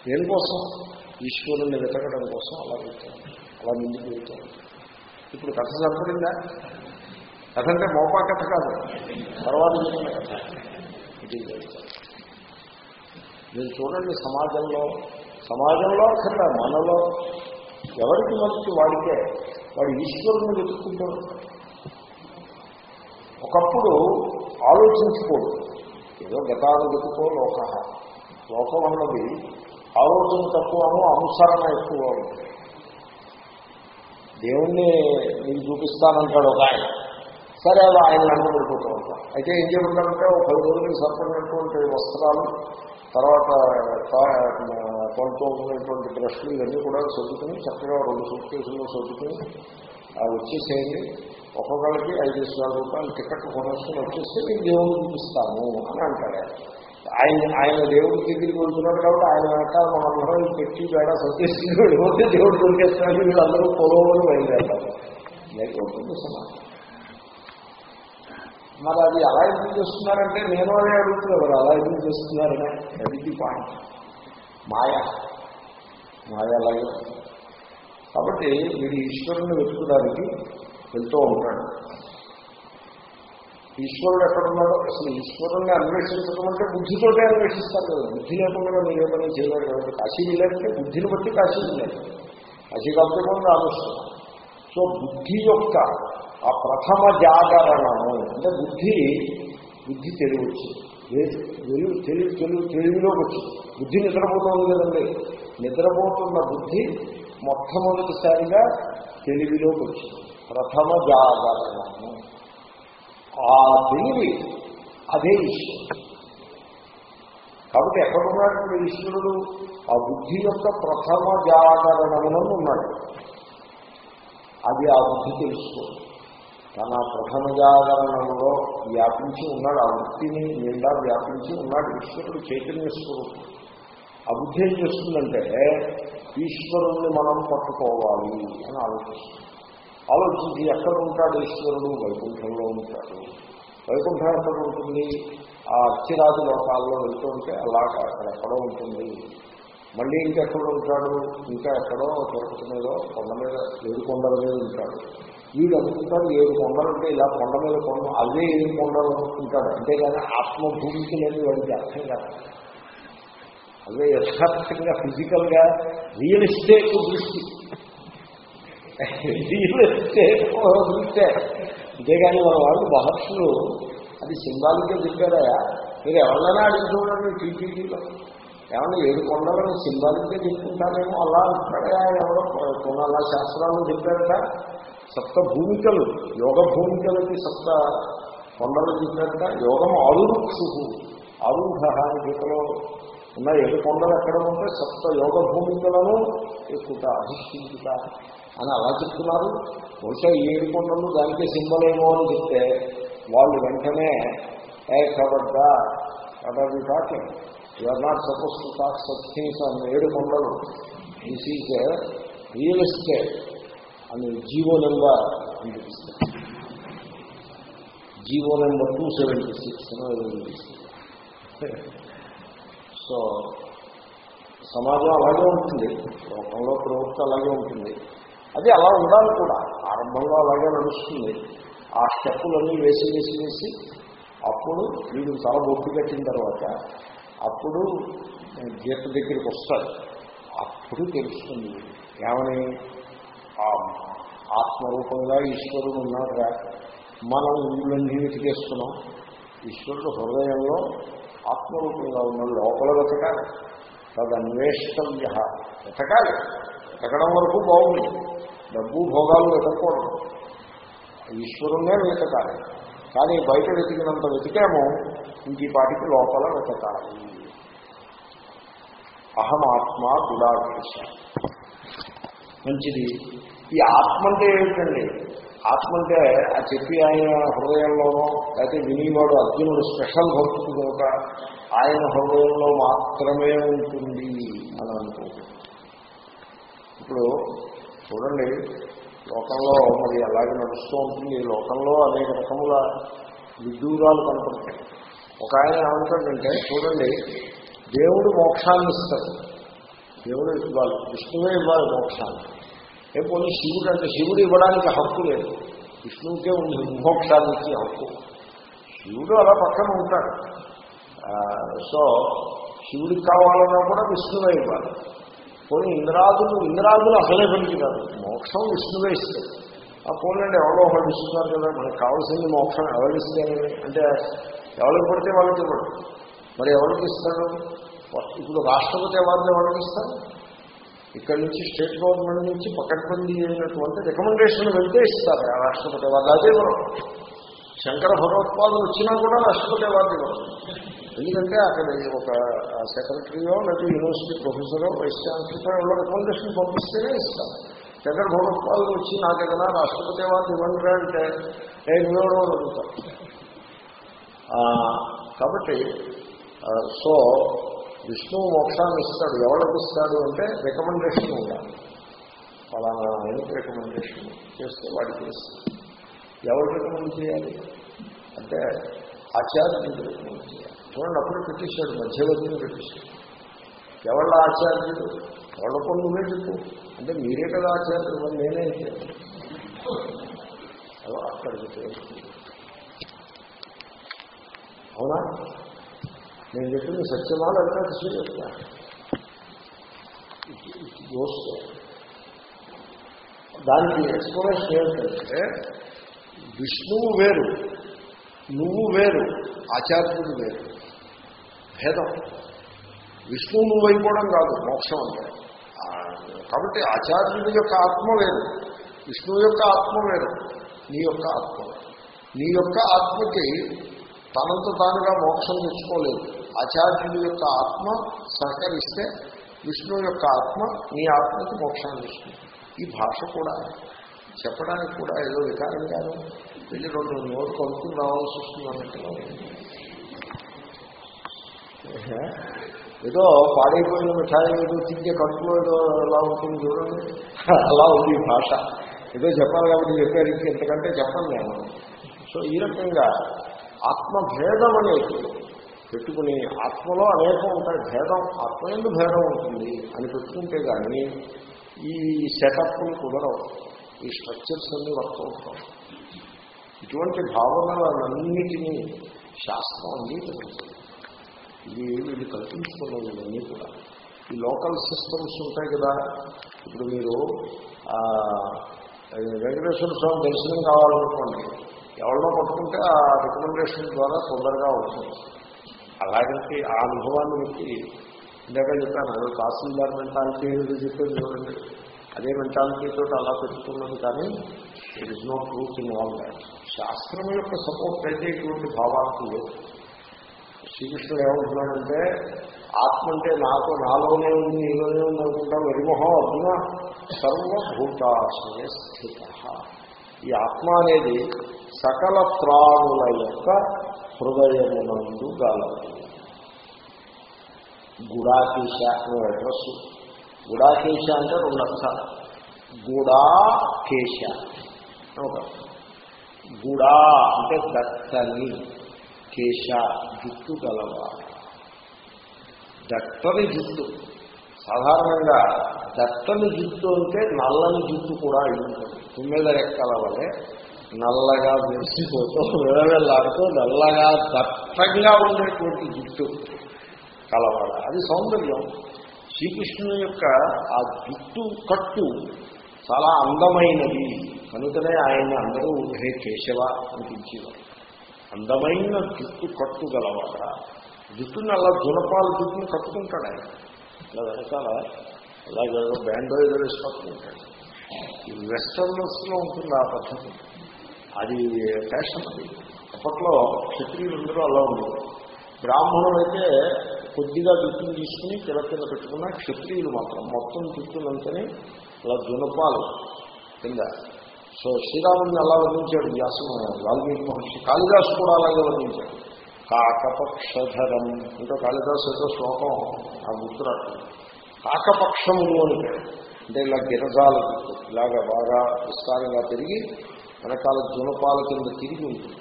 Speaker 1: దేనికోసం? ఈశ్వరుణ్ణి వెతకడం కోసం అలా వెళ్తూ ఉంటుంది అలా ముందుకు వెళ్తూ ఉంటుంది ఇప్పుడు కథ సరిపడిందా? కథ అంటే మోపా కథ కాదు. తర్వాత చెప్పిన కథ. ఇది మీరు చూడండి సమాజంలో సమాజంలో అక్కడ మనలో ఎవరికి మంచి వాడికే? వాడు ఈశ్వరుని వెతుక్కుంటాడు. ఒకప్పుడు ఆలోచించుకోడు. ఏదో గతానుగతికో లోక. లోకం అన్నది ఆలోచన తక్కువను అనుసరణ ఎక్కువ. ఉంటుంది దేవుణ్ణి నీకు చూపిస్తానంటాడు ఒక ఆయన. సరే అలా ఆయన వెంట పడిపోతూ ఉంటాం అయితే ఏం చేయమంటారంటే ఒక పది రోజులకి సరిపడినటువంటి వస్త్రాలు తర్వాత కొంత ఉన్నటువంటి బ్రష్లు ఇవన్నీ కూడా సొద్దుకుని చక్కగా రెండు సూట్ కేసుల్లో సొద్దుకుని వచ్చేసేయండి. ఒక్కొక్కరికి ఐదు వేల రూపాయలు టికెట్ కొనేసుకుని వచ్చేస్తే మీకు దేవుడిని చూపిస్తాము అని అంటాడు ఆయన ఆయన దేవుడి దగ్గరికి వెళ్తున్నాడు కాబట్టి ఆయన వెనక మనందరం ఈ పెట్టి బేడ సత్యేసి వెళ్ళిపోతే దేవుడు దొరికేస్తున్నాడు వీళ్ళందరూ పొలవని బయలుదేరతారు. లేకపోతుంది సమాజం మరి అది అలా ఎందుకు చేస్తున్నారంటే నేను అదే అడుగుతున్నా మరి అలా ఎందుకు చేస్తున్నారనే అది పాయింట్ మాయ. మాయ అలాగే కాబట్టి వీడు ఈశ్వరుని వెతుకుదానికి వెళ్తూ ఉంటాడు. ఈశ్వరుడు ఎక్కడున్నాడో అసలు ఈశ్వరుణ్ణి అన్వేషించడం అంటే బుద్ధితోటే అన్వేషిస్తారు కదా. బుద్ధి లేకుండా మీరు ఏమైనా పని చేయలేరు కాబట్టి కాశీ వెళ్ళారంటే బుద్ధిని బట్టి కాశీ వెళ్ళారు. కాశీ కాబట్టి ఆలోచన సో బుద్ధి యొక్క ఆ ప్రథమ జాగరణము అంటే బుద్ధి బుద్ధి తెలివి వచ్చింది తెలివి తెలివిలోకి వచ్చింది బుద్ధి నిద్రపోతుంది కదండి. నిద్రపోతున్న బుద్ధి మొట్టమొదటిసారిగా తెలివిలోకి వచ్చింది ప్రథమ జాగరణము. ఆ తెలివి అదే ఈశ్వరుడు. కాబట్టి ఎక్కడున్నాడు ఈశ్వరుడు? ఆ బుద్ధి యొక్క ప్రథమ జాగరణములను ఉన్నాడు అది ఆ బుద్ధి తెలుసుకోండి తన ప్రథమ జాగరణంలో వ్యాపించి ఉన్నాడు. ఆ వృత్తిని నిండా వ్యాపించి ఉన్నాడు ఈశ్వరుడు చైతన్య స్వరూపం ఆ బుద్ధి ఏం చేస్తుందంటే ఈశ్వరుణ్ణి మనం పట్టుకోవాలి అని ఆలోచిస్తుంది. ఆలోచించి ఎక్కడ ఉంటాడు ఈశ్వరుడు? వైకుంఠంలో ఉంటాడు. వైకుంఠం ఎక్కడ ఉంటుంది? ఆ అచ్చిరాజు లోకాల్లో వెళ్తుంటే అలాగా అక్కడ ఎక్కడో ఉంటుంది. మళ్ళీ ఇంకెక్కడ ఉంటాడు ఇంకా ఎక్కడో తిరుపతి మీద కొండ మీద ఏడు కొండల మీద ఉంటాడు. వీడు అనుకుంటాడు ఏడు కొండలంటే ఇలా కొండ మీద కొండ అవే ఏడు కొండలు అనుకుంటాడు అంతేగాని ఆత్మభూమికి లేదు వాడికి అర్థం కాదు. అవే యథార్థంగా ఫిజికల్గా రియల్ ఎస్టేట్ దృష్టి. రియల్ ఎస్టేట్ దృష్టే. అంతేగాని మన వాళ్ళు మహర్షులు అది సింబాలిక్గా చెప్పారా? మీరు ఎవరైనా అడిగి చూడండి టీటీడీలో. ఏమన్నా ఏడు కొండలను సింబాలిక్గా చెప్పుకుంటారేమో అలా అంటాడా ఎవరో కొన్ని అలా శాస్త్రాలు చెప్పారట. సప్త భూమికలు యోగ భూమికలకి సప్త కొండలు చెప్పారట. యోగం ఆరుక్షు ఆరుఢ అని గీతలో ఉన్న ఏడు కొండలు ఎక్కడ ఉంటే సప్త యోగ భూమికలను ఎక్కుట అధిష్ఠించుట అని అలా చెప్తున్నారు. బహుశా ఈ ఏడు కొండలు దానికి సింబల్ ఏమో అని చెప్తే వాళ్ళు వెంటనే ఏ కబడ్డా kabaddi talking you are not suppose to talk such things అని ఏడు కొండలు. దిస్ ఈజ్ రియల్ ఎస్టేట్ అని GO number GO number two seventy six so సమాజం అలాగే ఉంటుంది. లోకంలో ప్రవృత్తి అలాగే ఉంటుంది. అది అలా ఉండాలి కూడా. ఆరంభంలో అలాగే నడుస్తుంది. ఆ స్టెప్పులన్నీ వేసి వేసి వేసి అప్పుడు వీడు చాలా బొట్టు కట్టిన తర్వాత అప్పుడు గీత దగ్గరికి వస్తాడు. అప్పుడు తెలుస్తుంది ఏమని? ఆత్మరూపంగా ఈశ్వరుడు ఉన్నాడురా మనం ఇళ్ళన్నీ వెతికేస్తున్నాం. ఈశ్వరుడు హృదయంలో ఆత్మరూపంగా ఉన్న లోపల వెతకాలి. తదన్వేష్టవ్య వెతకాలి. వెతకడం వరకు బాగుంది. డబ్బు భోగాలు వెతకూడదు ఈశ్వరునే వెతకాలి. కానీ బయట వెతికినంత వెతికేమో ఇంక పాటికి లోపల వెతకాలి అహం ఆత్మ మంచిది. ఈ ఆత్మ అంటే ఏమిటండి ఆత్మ అంటే ఆ చెప్పి ఆయన హృదయంలోనో లేకపోతే వినివాడు అర్జునుడు స్పెషల్ భక్తుడు కనుక ఆయన హృదయంలో మాత్రమే ఉంటుంది అని అనుకుంటుంది ఇప్పుడు చూడండి లోకంలో మరి అలాగే నడుస్తూ ఉంటుంది. లోకంలో అనేక రకముల విదూరాలు కనపడతాయి. ఒక ఆయన ఏమంటాడంటే చూడండి దేవుడు మోక్షాన్ని ఇస్తాడు. దేవుడు ఇవ్వాలి. విష్ణువే ఇవ్వాలి మోక్షాన్ని. ఏ పోనీ శివుడు అంటే శివుడు ఇవ్వడానికి హక్కు లేదు. విష్ణువుకే ఉంది మోక్షాన్ని ఇచ్చే హక్కు. శివుడు అలా పక్కన ఉంటాడు. సో శివుడికి కావాలన్నా కూడా విష్ణువే ఇవ్వాలి. పోనీ ఇంద్రాదులు ఇంద్రాదులు అసలే పనికి కాదు. మోక్షం విష్ణువే ఇస్తాడు ఆ పోలండి ఎవరో ఒకటి ఇస్తున్నారు కదా మనకు కావాల్సింది మోక్షం ఎవరిస్తే అంటే ఎవరికి పడితే వాళ్ళకి ఇవ్వడు. మరి ఎవరికి ఇస్తాడు? ఇప్పుడు రాష్ట్రపతి అవార్డు ఎవరికి ఇస్తారు? ఇక్కడి నుంచి స్టేట్ గవర్నమెంట్ నుంచి పకడ్బందీ అయినటువంటి రికమెండేషన్ వెళ్తే ఇస్తారు ఆ రాష్ట్రపతి అవార్డు. అదే శంకర భగవత్పాదులు వచ్చినా కూడా రాష్ట్రపతి అవార్డు ఎందుకంటే అక్కడ ఒక సెక్రటరీయో లేకపోతే యూనివర్సిటీ ప్రొఫెసరో వైస్ ఛాన్సలర్ ఎవరో రికమెండేషన్ పంపిస్తేనే ఇస్తారు శంకర భగవత్పాదులు వచ్చి నాకు ఏదైనా రాష్ట్రపతి అవార్డు ఇవ్వండి అంటే నేను ఇవ్వడం అడుగుతాను కాబట్టి సో విష్ణువు మోక్షాన్ని ఇస్తాడు. ఎవరికి ఇస్తాడు అంటే రికమెండేషన్ ఉండాలి. ఫలానా ఆయనకి రికమెండేషన్ చేస్తే వాడికి ఇస్తాడు. ఎవరు రికమెండ్ చేయాలి? అంటే ఆచార్యుడు రికమెండ్ చేయాలి. చూడండి అప్పుడు పెట్టేశాడు మధ్యవర్తిని పెట్టేశాడు. ఎవళ్ళ ఆచార్యుడు ఎవళ్ళ పని చెప్పు. అంటే మీరే కదా ఆచార్యుడు మరి నేనే ఇచ్చాను అక్కడికి అవునా? నేను చెప్పింది సత్యమా లేదా చెప్తా. దోస్తు దానికి ఎక్స్ప్లెనేషన్ ఏంటంటే విష్ణువు వేరు నువ్వు వేరు ఆచార్యుడు వేరు. భేదం. విష్ణువు నువ్వైపోవడం కాదు మోక్షం అంటే. కాబట్టి ఆచార్యుడి యొక్క ఆత్మ వేరు విష్ణువు యొక్క ఆత్మ వేరు నీ యొక్క ఆత్మ. నీ యొక్క ఆత్మకి తనంత తానుగా మోక్షం తెచ్చుకోలేదు. ఆచార్యుడి యొక్క ఆత్మ సహకరిస్తే విష్ణువు యొక్క ఆత్మ నీ ఆత్మకి మోక్షాన్ని ఇస్తుంది. ఈ భాష కూడా చెప్పడానికి కూడా ఏదో వికారం కాదు. వెళ్ళి రెండు నోటు కొనుక్కుని రావాల్సి వస్తుంది అన్నట్టుగా ఏదో పాడైపోయిన మిఠాయి ఏదో తింటే కడుపులో ఏదో ఎలా ఉంటుంది చూడండి. అలా ఉంది భాష. ఏదో చెప్పాలి కాబట్టి చెప్పారు. ఇంక ఎంతకంటే చెప్పను నేను. సో ఈ రకంగా ఆత్మభేదం అనేది పెట్టుకుని ఆత్మలో అనేకం ఉంటాయి. భేదం ఆత్మ ఎందుకు భేదం ఉంటుంది అని పెట్టుకుంటే కానీ ఈ సెటప్లు కుదరవు. ఈ స్ట్రక్చర్స్ అన్ని వర్క్ అవుతాం ఇటువంటి భావనలన్నిటినీ శాస్త్రం అంగీకరించింది. ఇది వీళ్ళు కల్పించుకున్నది ఇవన్నీ కూడా. ఈ లోకల్ సిస్టమ్స్ ఉంటాయి కదా. ఇప్పుడు మీరు వెంకటేశ్వర స్వామి దర్శనం కావాలనుకోండి ఎవరినో పట్టుకుంటే ఆ రికమెండేషన్ ద్వారా తొందరగా అవుతుంది అలాగంటే ఆ అనుభవాన్ని బట్టి ఇందాక చెప్పాను తహసీల్దార్ మెంటాలిటీ ఏదో చెప్పేది చూడండి. అదే మెంటాలిటీ తోటి అలా పెట్టుకున్నది కానీ it is no truth in all that శాస్త్రం యొక్క సపోర్ట్ అయితే ఇటువంటి భావాలకు లేదు శ్రీకృష్ణుడు ఏమంటున్నాడంటే ఆత్మ అంటే నాకు నాలోనే ఉంది నీలోనే ఉంది అనుకుంటా వెరిమొహం అర్జున సర్వభూతాశ్రయ స్థిత ఈ ఆత్మ అనేది సకల ప్రాణుల యొక్క హృదయమునందు గలదు గుడాకేశ అనే అడ్రస్ గుడాకేశ అంటే రెండు అర్థాలు గుడాకేశ ఒక గుడా అంటే దట్టని కేశ జుట్టు గలవాడు దట్టని జుట్టు. సాధారణంగా దట్టని జుట్టు అంటే నల్లని జుట్టు కూడా అయి ఉంటుంది. తుమ్మెద రెక్కల వలె నల్లగా మెరిసిపోతూ వేళలాడుతూ నల్లగా దట్టంగా ఉండేటువంటి జుట్టు కలవాడ అది సౌందర్యం. శ్రీకృష్ణుని యొక్క ఆ జుట్టు కట్టు చాలా అందమైనది. కనుకనే ఆయన అందరూ హే కేశవ అనిపించేవారు. అందమైన జుట్టు కట్టు గలవాడ? జుట్టుని అలా దునపాల జుట్టును కట్టుకుంటాడు ఆయన? అలా వెనకాల అలాగే బ్యాండో ఏదో వేసి కట్టుకుంటాడు. ఈ ఉంటుంది ఆ పద్ధతి. అది ఫ్యాషన్ అది. అప్పట్లో క్షత్రియులందరూ అలా ఉండేది బ్రాహ్మణులు అయితే కొద్దిగా జుట్టును తీసుకుని కిల కింద పెట్టుకున్న క్షత్రియులు మాత్రం మొత్తం జుట్టునంతని అలా దునపాలు కింద. సో శ్రీరాముని అలా వర్ణించాడు వ్యాసం వాల్మీకి మహర్షి. కాళిదాసు కూడా అలాగే వర్ణించాడు కాకపక్షధరం. ఇంకా కాళిదాసు ఏదో శ్లోకం ఆ గుర్తురాడు కాకపక్షములు అని అంటే ఇలా గిరజాలు ఇలాగా బాగా విస్తారంగా పెరిగి వెనకాల జునపాల కింద తిరిగి ఉంటుంది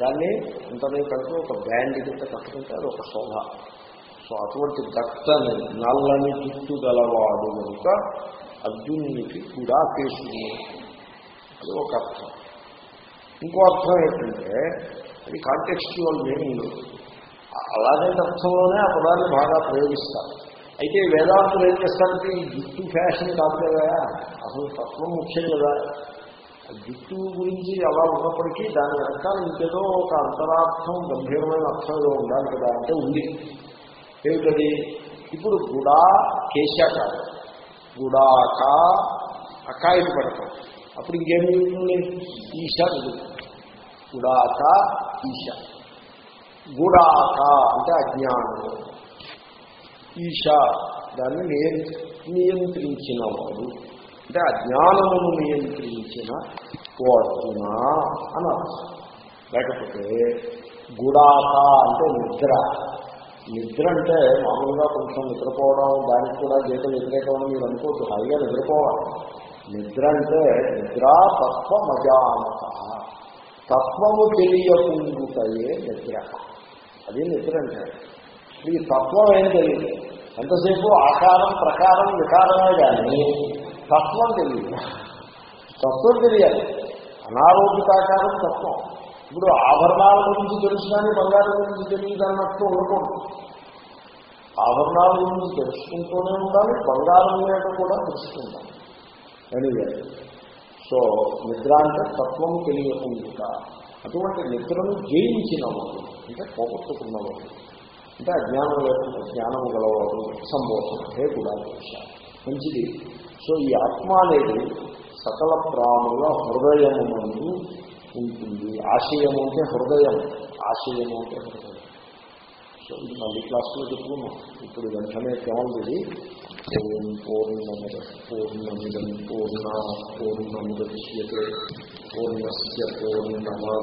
Speaker 1: దాన్ని ఇంతనే కంటే ఒక బ్యాండ్ కింద కట్టుకుంటే అది ఒక శోభ. సో అటువంటి దట్టని నల్లని జుట్టు గలవాడు కనుక అర్జునునికి కూడా కేసుని అది ఒక అర్థం. ఇంకో అర్థం ఏంటంటే అది కాంటెక్స్చువల్ మీనింగ్ అలానే అర్థంలోనే ఆ పదాన్ని బాగా ప్రయోగిస్తారు. అయితే వేదాంతులు ఏం చేస్తారంటే ఈ జుట్టు ఫ్యాషన్ కాదు కదా అసలు తత్వం ముఖ్యం కదా. జుట్టు గురించి అలా ఉన్నప్పటికీ దాని వెనకాల ఇంకేదో ఒక అంతరార్థం గంభీరమైన అర్థం ఉండాలి కదా అంటే ఉంది. ఏమిటది? ఇప్పుడు గుడా కేశ కాదు గుడాక అకాయికి పెడతాం అప్పుడు ఇంకేం మిగులుతుంది ఈశ మిగులుతుంది గుడాక ఈశ. గుడాక అంటే అజ్ఞానము ఈశ దాన్ని నియంత్రించిన వాడు అంటే అజ్ఞానమును నియంత్రించిన ఓ అర్జున అని అర్థం. లేకపోతే గుడాక అంటే నిద్ర. నిద్ర అంటే మామూలుగా కొంచెం నిద్రపోవడం దానికి కూడా గీత వ్యతిరేకం అని మీరు అనుకోవద్దు హాయిగా నిద్రపోవాలి. నిద్ర అంటే నిద్రా తత్వమజానత తత్వము తెలియకుండాయే నిద్ర. అది నిద్ర అంటే. ఈ తత్వం ఏం తెలియదు? ఎంతసేపు ఆకారం ప్రకారం వికారమే కానీ తత్వం తెలియదు. తత్వం తెలియాలి. అనారోగ్యతాకారం తత్వం. ఇప్పుడు ఆభరణాల గురించి తెలుసు కానీ బంగారం గురించి తెలియదు అన్నట్టు ఉండకూడదు ఆభరణాల గురించి తెలుసుకుంటూనే ఉండాలి బంగారం మీద కూడా తెలుసుకుంటాం. ఎనివే సో నిద్ర అంటే తత్వం తెలియకుండా అటువంటి నిద్రను జయించినవాడు అంటే పోగొట్టుకున్నవాడు అంటే అజ్ఞానం లేకుండా జ్ఞానం గలవాడు సంబోధన కూడా మంచిది. సో ఈ ఆత్మ అనేది సకల ప్రాణుల హృదయము మందు ఉంటుంది. ఆశయము అంటే హృదయం. ఆశయము అంటే హృదయం. సో ఇది మళ్ళీ క్లాస్లో చెప్పుకున్నాం. ఇప్పుడు వెంటనే కావాలి ఓం పూర్ణముద పూర్ణమిదం పూర్ణ పూర్ణముద్యతే పూర్ణస్ పూర్ణమాద